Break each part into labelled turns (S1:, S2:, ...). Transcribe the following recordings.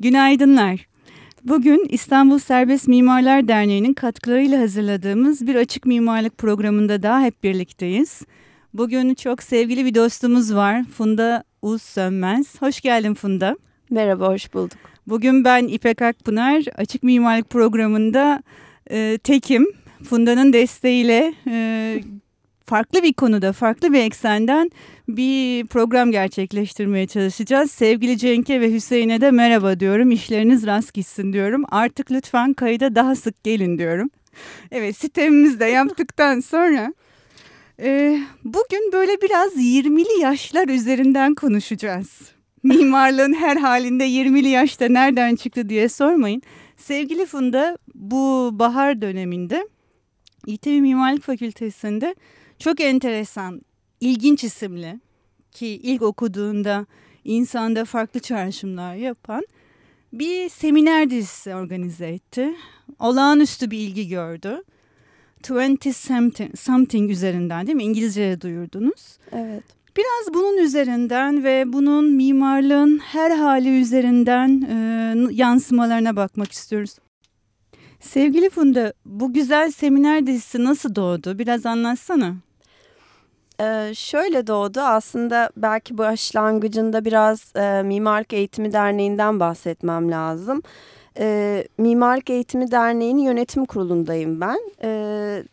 S1: Günaydınlar. Bugün İstanbul Serbest Mimarlar Derneği'nin katkılarıyla hazırladığımız bir açık mimarlık programında daha hep birlikteyiz. Bugün çok sevgili bir dostumuz var. Funda Uz Sönmez. Hoş geldin Funda.
S2: Merhaba, hoş bulduk.
S1: Bugün ben İpek Akpınar. Açık mimarlık programında e, tekim. Funda'nın desteğiyle e, farklı bir konuda, farklı bir eksenden bir program gerçekleştirmeye çalışacağız. Sevgili Cenk'e ve Hüseyin'e de merhaba diyorum. İşleriniz rast gitsin diyorum. Artık lütfen kayıda daha sık gelin diyorum. Evet sistemimizi de yaptıktan sonra e, bugün böyle biraz 20'li yaşlar üzerinden konuşacağız. Mimarlığın her halinde 20'li yaşta nereden çıktı diye sormayın. Sevgili Funda bu bahar döneminde İTV Mimarlık Fakültesi'nde çok enteresan, ilginç isimli ki ilk okuduğunda insanda farklı çağrışımlar yapan bir seminer dizisi organize etti. Olağanüstü bir ilgi gördü. 20 something, something üzerinden değil mi? İngilizce'ye duyurdunuz.
S2: Evet.
S1: Biraz bunun üzerinden ve bunun mimarlığın her hali üzerinden e, yansımalarına bakmak istiyoruz. Sevgili Funda, bu güzel seminer dizisi nasıl doğdu? Biraz anlatsana.
S2: Şöyle doğdu aslında belki başlangıcında biraz e, Mimarlık Eğitimi Derneği'nden bahsetmem lazım. E, Mimarlık Eğitimi Derneği'nin yönetim kurulundayım ben. E,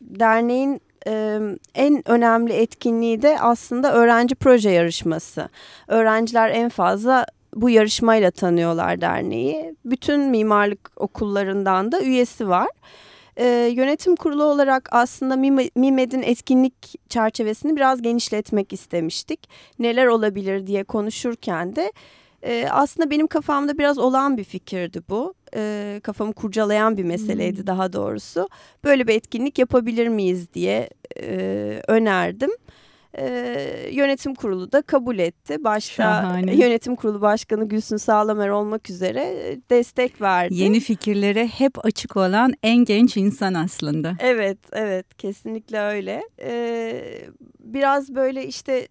S2: derneğin e, en önemli etkinliği de aslında öğrenci proje yarışması. Öğrenciler en fazla bu yarışmayla tanıyorlar derneği. Bütün mimarlık okullarından da üyesi var. E, yönetim kurulu olarak aslında MİMED'in etkinlik çerçevesini biraz genişletmek istemiştik. Neler olabilir diye konuşurken de e, aslında benim kafamda biraz olan bir fikirdi bu. E, kafamı kurcalayan bir meseleydi hmm. daha doğrusu. Böyle bir etkinlik yapabilir miyiz diye e, önerdim e, yönetim kurulu da kabul etti. Başta Şahane. yönetim kurulu başkanı Gülsün Sağlamer olmak üzere destek verdi.
S1: Yeni fikirlere hep açık olan en genç insan aslında.
S2: Evet, evet kesinlikle öyle. Ee, biraz böyle işte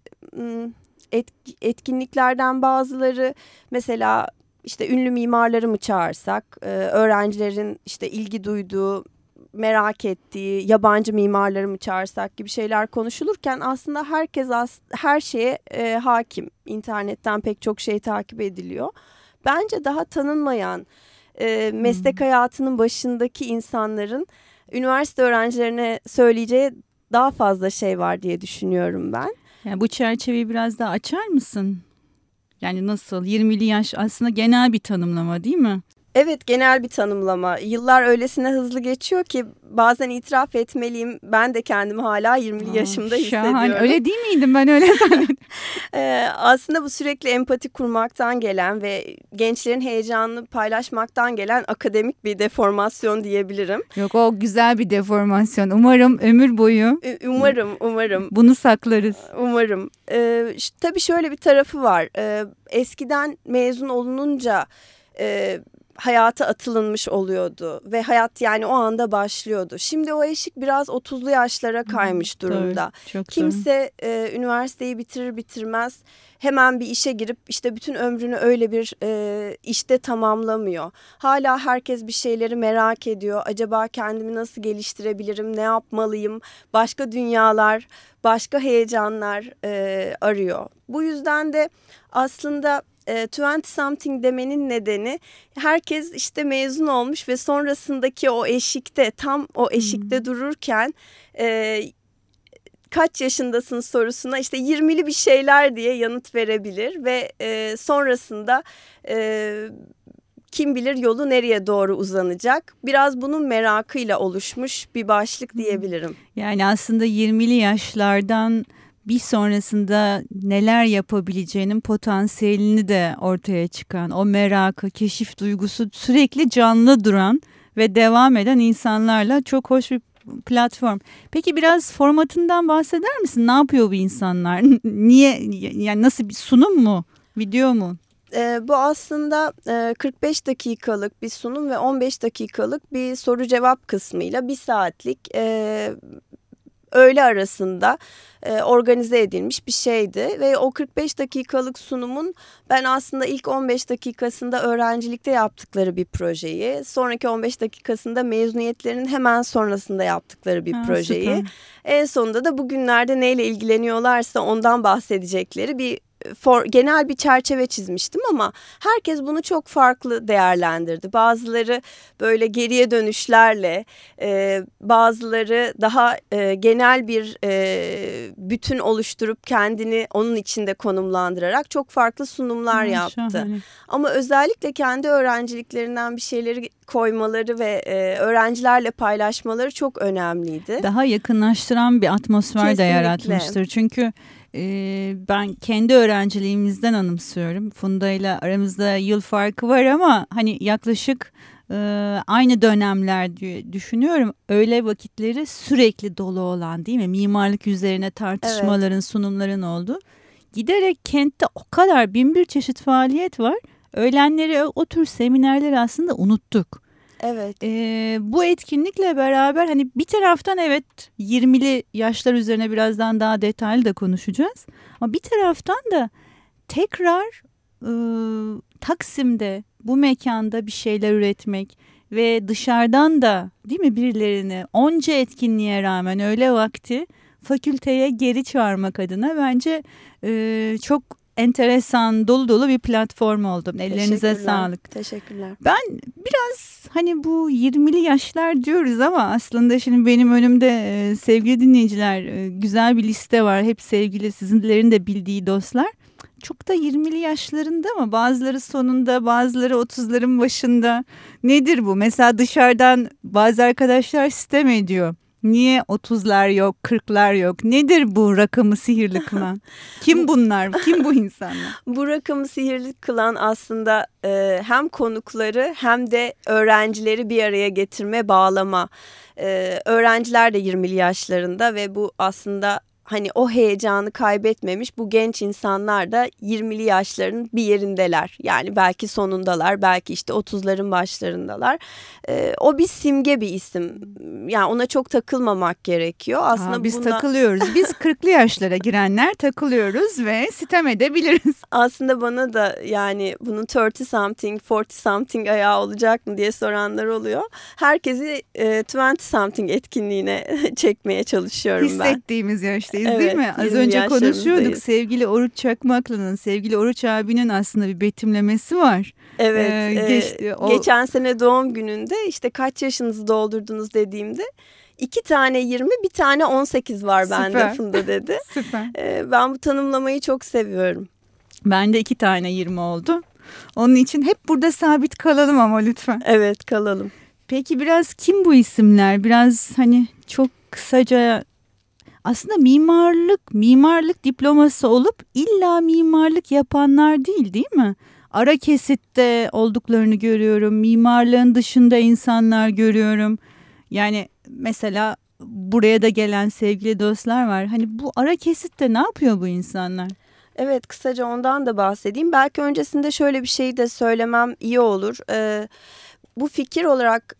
S2: et, etkinliklerden bazıları mesela işte ünlü mimarları mı çağırsak, öğrencilerin işte ilgi duyduğu merak ettiği yabancı mimarları mı çağırsak gibi şeyler konuşulurken aslında herkes as her şeye e, hakim. İnternetten pek çok şey takip ediliyor. Bence daha tanınmayan e, meslek hmm. hayatının başındaki insanların üniversite öğrencilerine söyleyeceği daha fazla şey var diye düşünüyorum ben.
S1: Yani bu çerçeveyi biraz daha açar mısın? Yani nasıl 20'li yaş aslında genel bir tanımlama değil mi?
S2: Evet genel bir tanımlama. Yıllar öylesine hızlı geçiyor ki bazen itiraf etmeliyim. Ben de kendimi hala 20'li yaşımda şahane. hissediyorum.
S1: Öyle değil miydim ben öyle zannediyorum.
S2: ee, aslında bu sürekli empati kurmaktan gelen ve gençlerin heyecanını paylaşmaktan gelen akademik bir deformasyon diyebilirim.
S1: Yok o güzel bir deformasyon. Umarım ömür boyu.
S2: Umarım umarım.
S1: Bunu saklarız.
S2: Umarım. Ee, tabii şöyle bir tarafı var. Ee, eskiden mezun olununca... E, hayata atılınmış oluyordu ve hayat yani o anda başlıyordu. Şimdi o eşik biraz 30'lu yaşlara kaymış durumda. Doğru, Kimse e, üniversiteyi bitirir bitirmez hemen bir işe girip işte bütün ömrünü öyle bir e, işte tamamlamıyor. Hala herkes bir şeyleri merak ediyor. Acaba kendimi nasıl geliştirebilirim, ne yapmalıyım? Başka dünyalar, başka heyecanlar e, arıyor. Bu yüzden de aslında e, 20 something demenin nedeni herkes işte mezun olmuş ve sonrasındaki o eşikte tam o eşikte hmm. dururken e, kaç yaşındasın sorusuna işte 20'li bir şeyler diye yanıt verebilir ve e, sonrasında e, kim bilir yolu nereye doğru uzanacak. Biraz bunun merakıyla oluşmuş bir başlık diyebilirim.
S1: Yani aslında 20'li yaşlardan bir sonrasında neler yapabileceğinin potansiyelini de ortaya çıkan, o merakı, keşif duygusu sürekli canlı duran ve devam eden insanlarla çok hoş bir platform. Peki biraz formatından bahseder misin? Ne yapıyor bu insanlar? Niye yani nasıl bir sunum mu? Video mu?
S2: E, bu aslında e, 45 dakikalık bir sunum ve 15 dakikalık bir soru cevap kısmıyla bir saatlik e, öğle arasında e, organize edilmiş bir şeydi ve o 45 dakikalık sunumun ben aslında ilk 15 dakikasında öğrencilikte yaptıkları bir projeyi, sonraki 15 dakikasında mezuniyetlerinin hemen sonrasında yaptıkları bir ha, projeyi, süper. en sonunda da bugünlerde neyle ilgileniyorlarsa ondan bahsedecekleri bir for, genel bir çerçeve çizmiştim ama herkes bunu çok farklı değerlendirdi. Bazıları böyle geriye dönüşlerle, e, bazıları daha e, genel bir e, bütün oluşturup kendini onun içinde konumlandırarak çok farklı sunumlar hmm, yaptı. Şahane. Ama özellikle kendi öğrenciliklerinden bir şeyleri koymaları ve e, öğrencilerle paylaşmaları çok önemliydi.
S1: Daha yakınlaştıran bir atmosfer Kesinlikle. de yaratmıştır. Çünkü ee, ben kendi öğrenciliğimizden anımsıyorum. Funda ile aramızda yıl farkı var ama hani yaklaşık e, aynı dönemler diye düşünüyorum. Öyle vakitleri sürekli dolu olan değil mi? Mimarlık üzerine tartışmaların, evet. sunumların oldu. Giderek kentte o kadar bin bir çeşit faaliyet var. Öğlenleri o tür seminerleri aslında unuttuk.
S2: Evet.
S1: Ee, bu etkinlikle beraber hani bir taraftan evet 20'li yaşlar üzerine birazdan daha detaylı da konuşacağız. Ama bir taraftan da tekrar e, Taksim'de bu mekanda bir şeyler üretmek ve dışarıdan da değil mi birilerini onca etkinliğe rağmen öyle vakti fakülteye geri çağırmak adına bence e, çok enteresan, dolu dolu bir platform oldu. Ellerinize sağlık.
S2: Teşekkürler.
S1: Ben biraz hani bu 20'li yaşlar diyoruz ama aslında şimdi benim önümde e, sevgili dinleyiciler e, güzel bir liste var. Hep sevgili sizinlerin de bildiği dostlar. Çok da 20'li yaşlarında ama bazıları sonunda bazıları 30'ların başında. Nedir bu? Mesela dışarıdan bazı arkadaşlar sistem ediyor Niye 30'lar yok, 40'lar yok? Nedir bu rakamı sihirli kılan? Kim bunlar? Kim bu insanlar?
S2: bu rakamı sihirli kılan aslında e, hem konukları hem de öğrencileri bir araya getirme, bağlama. E, öğrenciler de 20'li yaşlarında ve bu aslında hani o heyecanı kaybetmemiş bu genç insanlar da 20'li yaşların bir yerindeler. Yani belki sonundalar, belki işte 30'ların başlarındalar. Ee, o bir simge bir isim. Yani ona çok takılmamak gerekiyor. Aslında
S1: ha, biz buna... takılıyoruz. Biz 40'lı yaşlara girenler takılıyoruz ve sitem edebiliriz.
S2: Aslında bana da yani bunun 30 something, 40 something ayağı olacak mı diye soranlar oluyor. Herkesi e, 20 something etkinliğine çekmeye çalışıyorum
S1: ben. Hissettiğimiz yaşta yaştayız evet, değil mi? Az önce konuşuyorduk sevgili Oruç Çakmaklı'nın, sevgili Oruç abinin aslında bir betimlemesi var.
S2: Evet. Ee, geçti. O... Geçen sene doğum gününde işte kaç yaşınızı doldurdunuz dediğimde iki tane 20 bir tane 18 var bende. Funda dedi.
S1: Süper.
S2: Ee, ben bu tanımlamayı çok seviyorum.
S1: Ben de iki tane 20 oldu. Onun için hep burada sabit kalalım ama lütfen.
S2: Evet kalalım.
S1: Peki biraz kim bu isimler? Biraz hani çok kısaca aslında mimarlık, mimarlık diploması olup illa mimarlık yapanlar değil değil mi? Ara kesitte olduklarını görüyorum. Mimarlığın dışında insanlar görüyorum. Yani mesela buraya da gelen sevgili dostlar var. Hani bu ara kesitte ne yapıyor bu insanlar?
S2: Evet kısaca ondan da bahsedeyim. Belki öncesinde şöyle bir şey de söylemem iyi olur. Ee, bu fikir olarak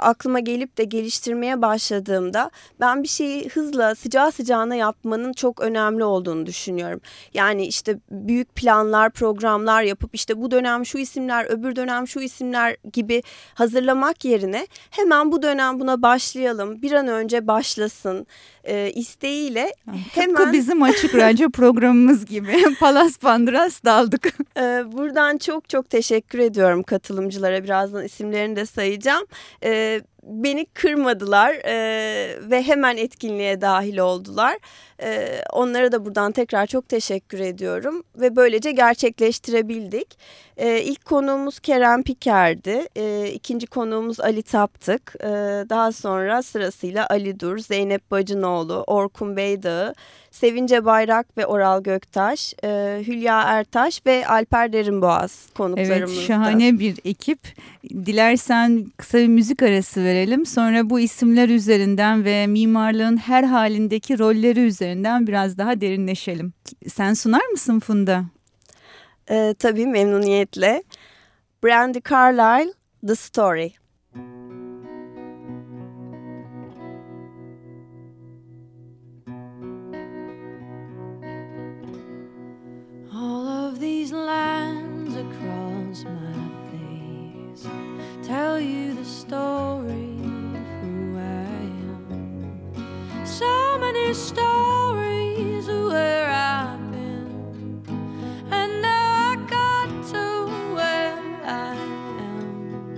S2: aklıma gelip de geliştirmeye başladığımda ben bir şeyi hızla sıcağı sıcağına yapmanın çok önemli olduğunu düşünüyorum. Yani işte büyük planlar, programlar yapıp işte bu dönem şu isimler, öbür dönem şu isimler gibi hazırlamak yerine hemen bu dönem buna başlayalım, bir an önce başlasın e, isteğiyle
S1: hemen... Tıpkı bizim açık radyo programımız gibi Palas Pandras daldık.
S2: E, buradan çok çok teşekkür ediyorum katılımcılara. Birazdan isimlerini de sayacağım. E, beni kırmadılar e, ve hemen etkinliğe dahil oldular. E, onlara da buradan tekrar çok teşekkür ediyorum ve böylece gerçekleştirebildik. E, ilk konuğumuz Kerem Piker'di, e, ikinci konuğumuz Ali Taptık, e, daha sonra sırasıyla Ali Dur, Zeynep Bacınoğlu, Orkun Beydağı, Sevince Bayrak ve Oral Göktaş, e, Hülya Ertaş ve Alper Derinboğaz konuklarımızda.
S1: Evet şahane bir ekip. Dilersen kısa bir müzik arası verelim. Sonra bu isimler üzerinden ve mimarlığın her halindeki rolleri üzerinden biraz daha derinleşelim. Sen sunar mısın Funda?
S2: E, tabii memnuniyetle. Brandy Carlile, The Story. story of who I am.
S3: So many stories of where I've been, and now I got to where I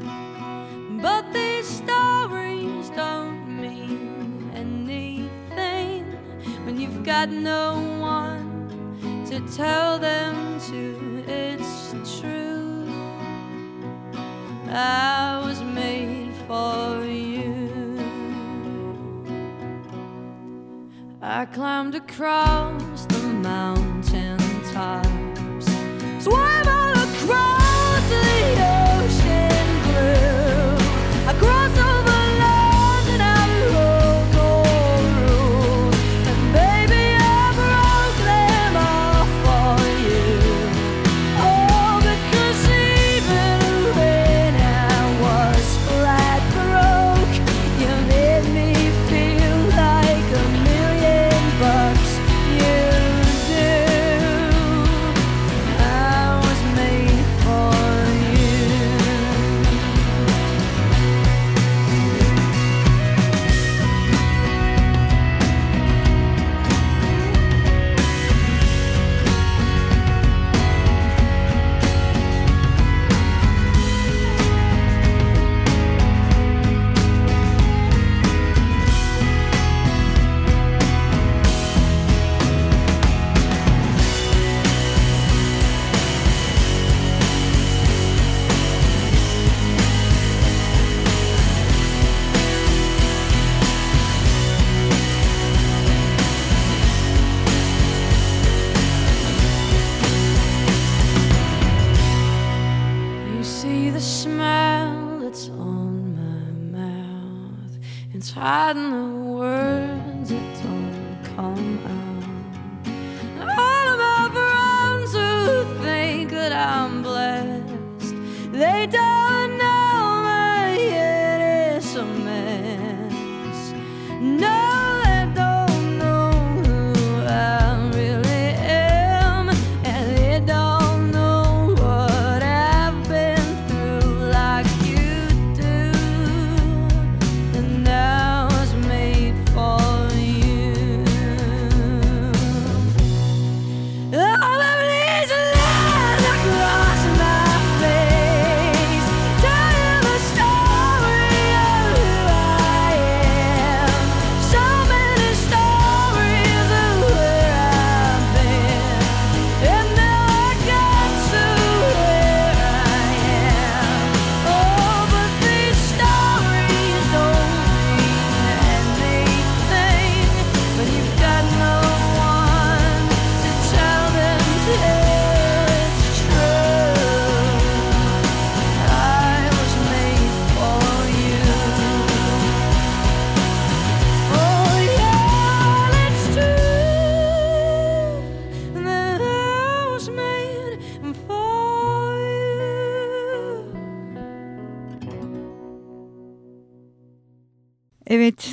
S3: am. But these stories don't mean anything when you've got no one to tell them to. It's true. I was made for you. I climbed across the mountain tops, You see the smile that's on my mouth. It's hiding the words that don't come out.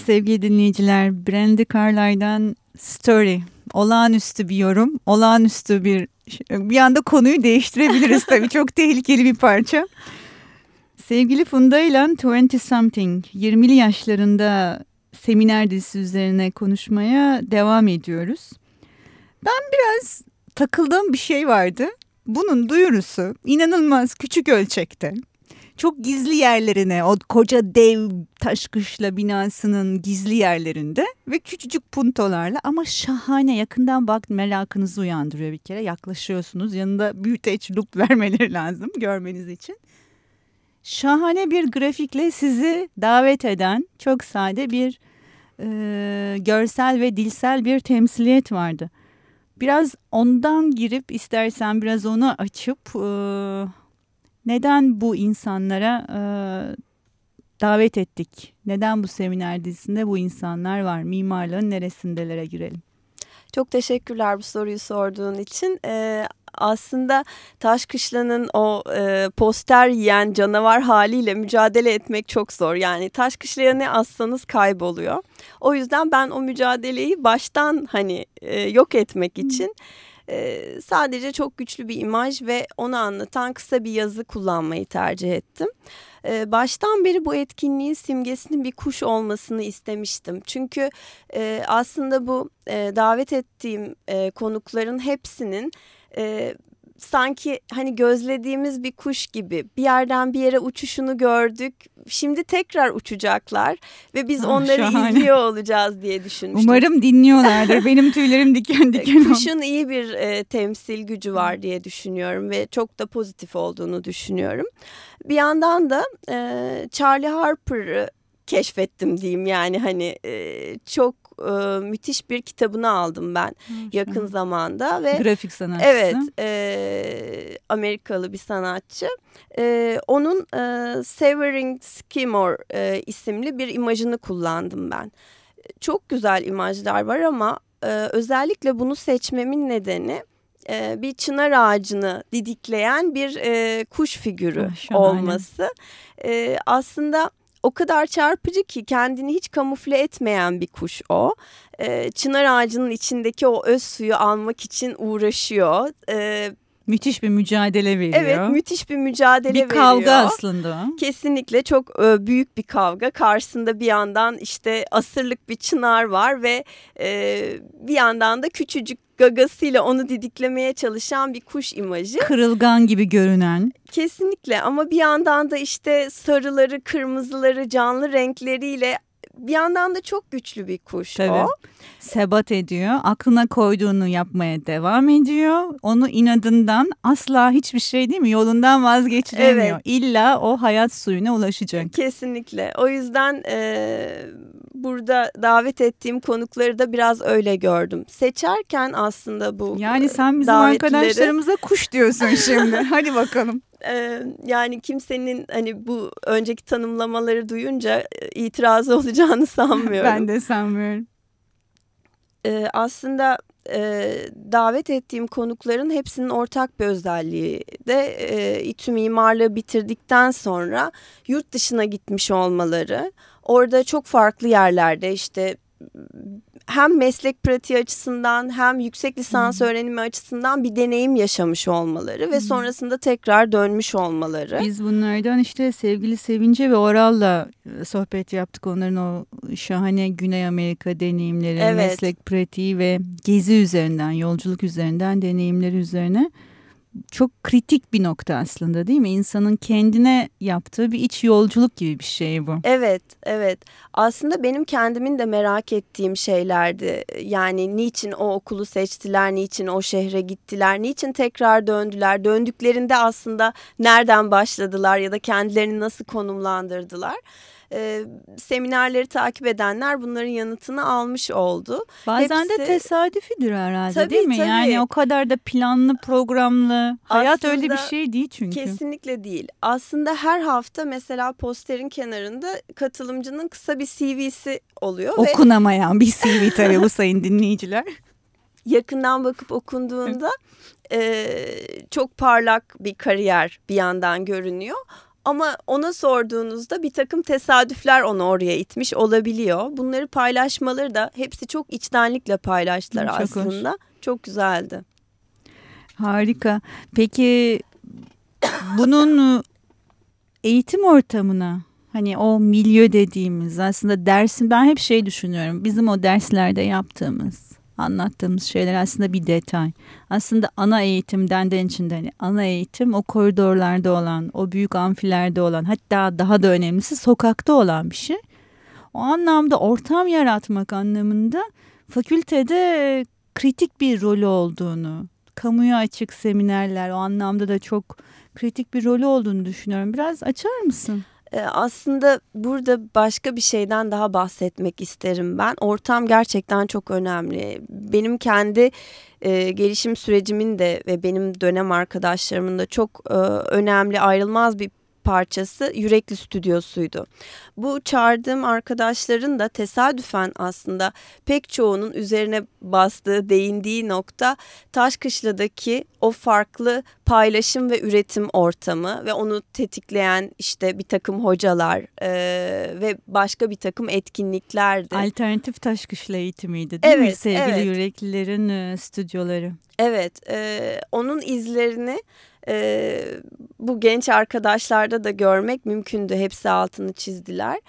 S1: Sevgili dinleyiciler Brandy Carlisle'dan Story. Olağanüstü bir yorum. Olağanüstü bir bir anda konuyu değiştirebiliriz tabii. Çok tehlikeli bir parça. Sevgili Funda ile 20 Something 20'li yaşlarında seminer dizisi üzerine konuşmaya devam ediyoruz. Ben biraz takıldığım bir şey vardı. Bunun duyurusu inanılmaz küçük ölçekte. Çok gizli yerlerine, o koca dev taşkışla binasının gizli yerlerinde ve küçücük puntolarla ama şahane yakından bak merakınızı uyandırıyor bir kere. Yaklaşıyorsunuz yanında büyüteç lup vermeleri lazım görmeniz için. Şahane bir grafikle sizi davet eden çok sade bir e, görsel ve dilsel bir temsiliyet vardı. Biraz ondan girip istersen biraz onu açıp neden bu insanlara e, davet ettik? Neden bu seminer dizisinde bu insanlar var? Mimarlığın neresindelere girelim.
S2: Çok teşekkürler bu soruyu sorduğun için. Ee, aslında Taşkışla'nın o e, poster yiyen canavar haliyle mücadele etmek çok zor. Yani Taşkışla'ya ne assanız kayboluyor. O yüzden ben o mücadeleyi baştan hani e, yok etmek için Sadece çok güçlü bir imaj ve onu anlatan kısa bir yazı kullanmayı tercih ettim. E, baştan beri bu etkinliğin simgesinin bir kuş olmasını istemiştim. Çünkü aslında bu davet ettiğim konukların hepsinin... sanki hani gözlediğimiz bir kuş gibi bir yerden bir yere uçuşunu gördük. Şimdi tekrar uçacaklar ve biz
S1: Ah,
S2: onları
S1: şahane.
S2: izliyor olacağız diye düşünmüştüm.
S1: Umarım dinliyorlardır. Benim tüylerim diken diken.
S2: Kuşun iyi bir e, temsil gücü var diye düşünüyorum ve çok da pozitif olduğunu düşünüyorum. Bir yandan da e, Charlie Harper'ı keşfettim diyeyim yani hani e, çok e, müthiş bir kitabını aldım ben yakın zamanda ve
S1: Grafik sanatçısı.
S2: Evet, e, Amerikalı bir sanatçı. E, onun e, Severing Skimore e, isimli bir imajını kullandım ben. Çok güzel imajlar var ama e, özellikle bunu seçmemin nedeni e, bir çınar ağacını didikleyen bir e, kuş figürü
S1: Ah, şahane.
S2: olması. E, aslında o kadar çarpıcı ki kendini hiç kamufle etmeyen bir kuş o. E, çınar ağacının içindeki o öz suyu almak için uğraşıyor. E,
S1: Müthiş bir mücadele veriyor.
S2: evet müthiş bir mücadele
S1: bir
S2: veriyor.
S1: kavga aslında.
S2: Kesinlikle çok e, büyük bir kavga. Karşısında bir yandan işte asırlık bir çınar var ve e, bir yandan da küçücük gagasıyla onu didiklemeye çalışan bir kuş imajı.
S1: Kırılgan gibi görünen.
S2: Kesinlikle ama bir yandan da işte sarıları, kırmızıları, canlı renkleriyle bir yandan da çok güçlü bir kuş
S1: Tabii.
S2: o.
S1: Sebat ediyor. Aklına koyduğunu yapmaya devam ediyor. Onu inadından asla hiçbir şey değil mi? Yolundan vazgeçiremiyor.
S2: Evet.
S1: İlla o hayat suyuna ulaşacak.
S2: Kesinlikle. O yüzden e, burada davet ettiğim konukları da biraz öyle gördüm. Seçerken aslında bu
S1: Yani sen bizim
S2: davetlileri-
S1: arkadaşlarımıza kuş diyorsun şimdi. Hadi bakalım.
S2: E, yani kimsenin hani bu önceki tanımlamaları duyunca e, itirazı olacağını sanmıyorum.
S1: Ben de sanmıyorum.
S2: E, aslında e, davet ettiğim konukların hepsinin ortak bir özelliği de e, İTÜ mimarlığı bitirdikten sonra yurt dışına gitmiş olmaları. Orada çok farklı yerlerde işte hem meslek pratiği açısından hem yüksek lisans öğrenimi açısından bir deneyim yaşamış olmaları ve sonrasında tekrar dönmüş olmaları.
S1: Biz bunlardan işte sevgili Sevince ve Oral'la e, sohbet yaptık. Onların o şahane Güney Amerika deneyimleri,
S2: Evet.
S1: meslek pratiği ve gezi üzerinden, yolculuk üzerinden deneyimleri üzerine çok kritik bir nokta aslında değil mi? İnsanın kendine yaptığı bir iç yolculuk gibi bir şey bu.
S2: Evet, evet. Aslında benim kendimin de merak ettiğim şeylerdi. Yani niçin o okulu seçtiler, niçin o şehre gittiler, niçin tekrar döndüler? Döndüklerinde aslında nereden başladılar ya da kendilerini nasıl konumlandırdılar? Ee, seminerleri takip edenler bunların yanıtını almış oldu.
S1: Bazen de
S2: Hepsi-
S1: tesadüfidir herhalde
S2: Tabii,
S1: değil mi?
S2: tabii.
S1: Yani o kadar da planlı, programlı. Hayat öyle bir
S2: Aslında
S1: şey değil çünkü.
S2: Kesinlikle değil. Aslında her hafta mesela posterin kenarında katılımcının kısa bir CV'si oluyor ve
S1: Okunamayan bir CV tabii bu sayın dinleyiciler.
S2: yakından bakıp okunduğunda e, çok parlak bir kariyer bir yandan görünüyor. Ama ona sorduğunuzda bir takım tesadüfler onu oraya itmiş olabiliyor. Bunları paylaşmaları da hepsi çok içtenlikle paylaştılar
S1: Çok hoş.
S2: aslında. Çok güzeldi.
S1: Harika. Peki bunun eğitim ortamına hani o milyo dediğimiz aslında dersin ben hep şey düşünüyorum. Bizim o derslerde yaptığımız anlattığımız şeyler aslında bir detay. Aslında ana eğitimden de içinde hani ana eğitim o koridorlarda olan, o büyük amfilerde olan hatta daha da önemlisi sokakta olan bir şey. O anlamda ortam yaratmak anlamında fakültede kritik bir rolü olduğunu, kamuya açık seminerler o anlamda da çok kritik bir rolü olduğunu düşünüyorum. Biraz açar mısın?
S2: Ee, aslında burada başka bir şeyden daha bahsetmek isterim ben. Ortam gerçekten çok önemli. Benim kendi e, gelişim sürecimin de ve benim dönem arkadaşlarımın da çok e, önemli ayrılmaz bir parçası Yürekli Stüdyosu'ydu. Bu çağırdığım arkadaşların da tesadüfen aslında pek çoğunun üzerine bastığı, değindiği nokta Taşkışla'daki o farklı paylaşım ve üretim ortamı ve onu tetikleyen işte bir takım hocalar e, ve başka bir takım etkinliklerdi.
S1: Alternatif Taşkışla eğitimiydi değil
S2: evet,
S1: mi sevgili
S2: evet.
S1: yüreklilerin stüdyoları?
S2: Evet, e, onun izlerini e, bu genç arkadaşlarda da görmek mümkündü. Hepsi altını çizdiler.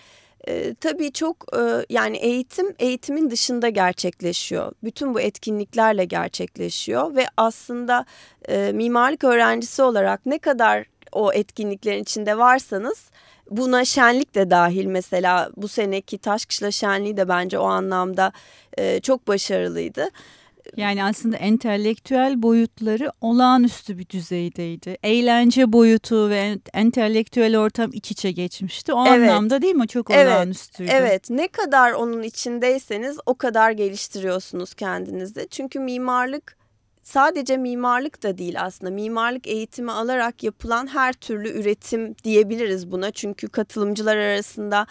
S2: E, tabii çok e, yani eğitim eğitimin dışında gerçekleşiyor. Bütün bu etkinliklerle gerçekleşiyor ve aslında e, mimarlık öğrencisi olarak ne kadar o etkinliklerin içinde varsanız buna şenlik de dahil mesela bu seneki Taşkışla şenliği de bence o anlamda e, çok başarılıydı.
S1: Yani aslında entelektüel boyutları olağanüstü bir düzeydeydi. Eğlence boyutu ve entelektüel ortam iç içe geçmişti. O
S2: Evet.
S1: anlamda değil mi? Çok
S2: Evet,
S1: olağanüstüydü.
S2: Evet ne kadar onun içindeyseniz o kadar geliştiriyorsunuz kendinizi. Çünkü mimarlık sadece mimarlık da değil aslında. Mimarlık eğitimi alarak yapılan her türlü üretim diyebiliriz buna. Çünkü katılımcılar arasında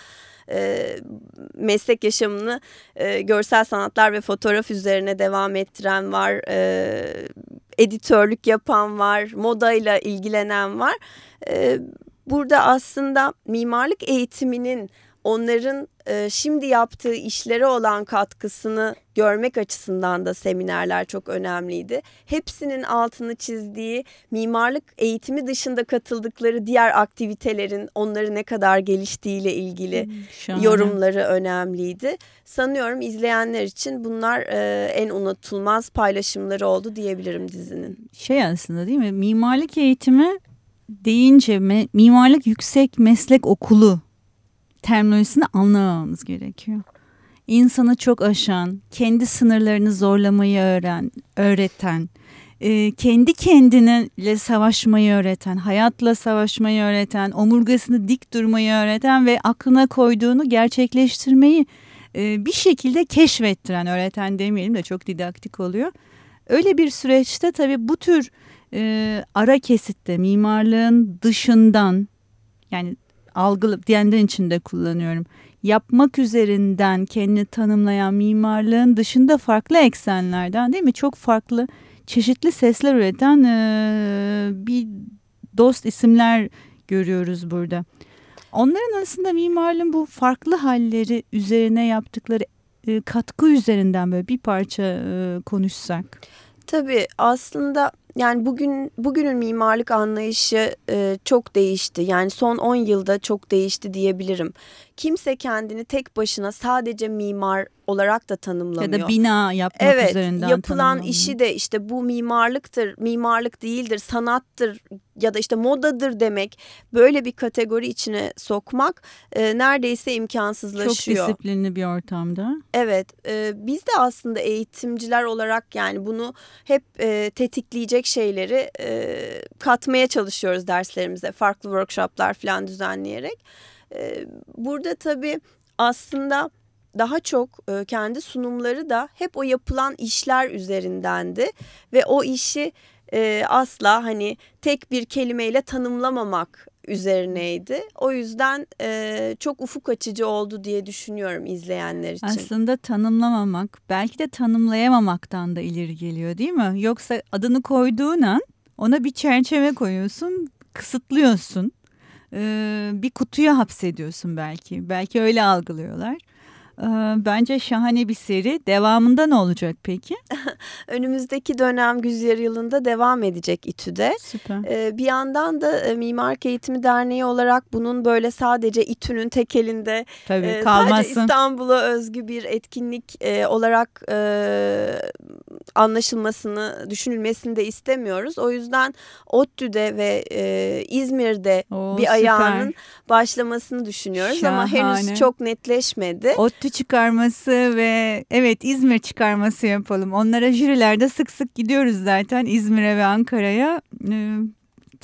S2: e, meslek yaşamını e, görsel sanatlar ve fotoğraf üzerine devam ettiren var. E, editörlük yapan var, modayla ilgilenen var. E, burada aslında mimarlık eğitiminin onların e, şimdi yaptığı işlere olan katkısını görmek açısından da seminerler çok önemliydi. Hepsinin altını çizdiği mimarlık eğitimi dışında katıldıkları diğer aktivitelerin onları ne kadar geliştiğiyle ilgili
S1: Şahane.
S2: yorumları önemliydi. Sanıyorum izleyenler için bunlar e, en unutulmaz paylaşımları oldu diyebilirim dizinin.
S1: Şey aslında değil mi? Mimarlık eğitimi deyince mimarlık yüksek meslek okulu terminolojisini anlamamamız gerekiyor. İnsanı çok aşan, kendi sınırlarını zorlamayı öğren, öğreten, e, kendi kendine savaşmayı öğreten, hayatla savaşmayı öğreten, omurgasını dik durmayı öğreten ve aklına koyduğunu gerçekleştirmeyi e, bir şekilde keşfettiren öğreten demeyelim de çok didaktik oluyor. Öyle bir süreçte tabii bu tür e, ara kesitte mimarlığın dışından yani algılı diyenlerin içinde kullanıyorum. Yapmak üzerinden kendini tanımlayan mimarlığın dışında farklı eksenlerden değil mi? Çok farklı çeşitli sesler üreten e, bir dost isimler görüyoruz burada. Onların aslında mimarlığın bu farklı halleri üzerine yaptıkları e, katkı üzerinden böyle bir parça e, konuşsak.
S2: Tabii aslında yani bugün bugünün mimarlık anlayışı e, çok değişti. Yani son 10 yılda çok değişti diyebilirim. Kimse kendini tek başına sadece mimar olarak da tanımlamıyor.
S1: Ya da bina yapmak
S2: Evet,
S1: üzerinden
S2: yapılan işi de işte bu mimarlıktır, mimarlık değildir, sanattır ya da işte modadır demek böyle bir kategori içine sokmak e, neredeyse
S1: çok
S2: imkansızlaşıyor.
S1: disiplinli bir ortamda.
S2: Evet, e, biz de aslında eğitimciler olarak yani bunu hep e, tetikleyecek şeyleri e, katmaya çalışıyoruz derslerimize. Farklı workshoplar falan düzenleyerek. E, burada tabii aslında daha çok e, kendi sunumları da hep o yapılan işler üzerindendi ve o işi e, asla hani tek bir kelimeyle tanımlamamak üzerineydi. O yüzden e, çok ufuk açıcı oldu diye düşünüyorum izleyenler için.
S1: Aslında tanımlamamak belki de tanımlayamamaktan da ileri geliyor değil mi? Yoksa adını koyduğun an ona bir çerçeve koyuyorsun, kısıtlıyorsun. Bir kutuya hapsediyorsun belki. Belki öyle algılıyorlar. Ee, bence şahane bir seri. Devamında ne olacak peki?
S2: Önümüzdeki dönem Güzyar yılında devam edecek İTÜ'de.
S1: Süper.
S2: Ee, bir yandan da e, Mimarlık Eğitimi Derneği olarak bunun böyle sadece İTÜ'nün tekelinde
S1: Tabii
S2: e, sadece
S1: kalmasın.
S2: İstanbul'a özgü bir etkinlik e, olarak anlaşılmasını, düşünülmesini de istemiyoruz. O yüzden ODTÜ'de ve İzmir'de
S1: Oo,
S2: bir
S1: süper.
S2: ayağının başlamasını düşünüyoruz ama
S1: Şahane.
S2: henüz çok netleşmedi.
S1: ODTÜ çıkarması ve evet İzmir çıkarması yapalım. Onlara jürilerde sık sık gidiyoruz zaten İzmir'e ve Ankara'ya. Ee,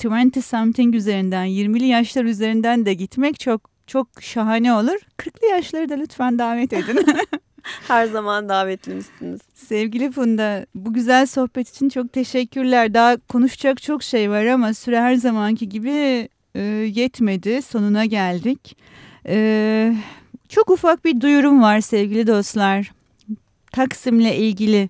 S1: 20 something üzerinden 20'li yaşlar üzerinden de gitmek çok çok şahane olur. 40'lı yaşları da lütfen davet edin.
S2: Her zaman davetlimsiniz.
S1: Sevgili Funda bu güzel sohbet için çok teşekkürler. Daha konuşacak çok şey var ama süre her zamanki gibi e, yetmedi. Sonuna geldik. E, çok ufak bir duyurum var sevgili dostlar. Taksim'le ilgili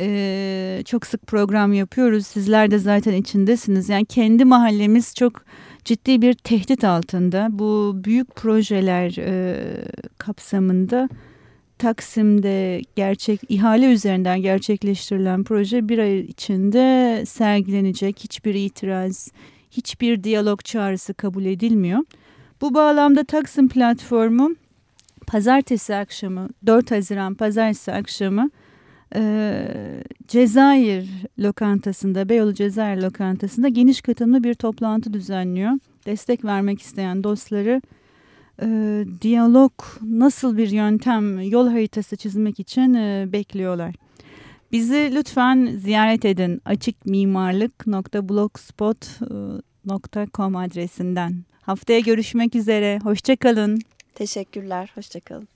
S1: e, çok sık program yapıyoruz. Sizler de zaten içindesiniz. Yani kendi mahallemiz çok ciddi bir tehdit altında. Bu büyük projeler e, kapsamında Taksim'de gerçek ihale üzerinden gerçekleştirilen proje bir ay içinde sergilenecek. Hiçbir itiraz, hiçbir diyalog çağrısı kabul edilmiyor. Bu bağlamda Taksim platformu pazartesi akşamı 4 Haziran pazartesi akşamı e, Cezayir lokantasında Beyoğlu Cezayir lokantasında geniş katılımlı bir toplantı düzenliyor. Destek vermek isteyen dostları e, diyalog nasıl bir yöntem yol haritası çizmek için e, bekliyorlar. Bizi lütfen ziyaret edin açıkmimarlık.blogspot.com adresinden. Haftaya görüşmek üzere. Hoşçakalın.
S2: Teşekkürler. Hoşçakalın.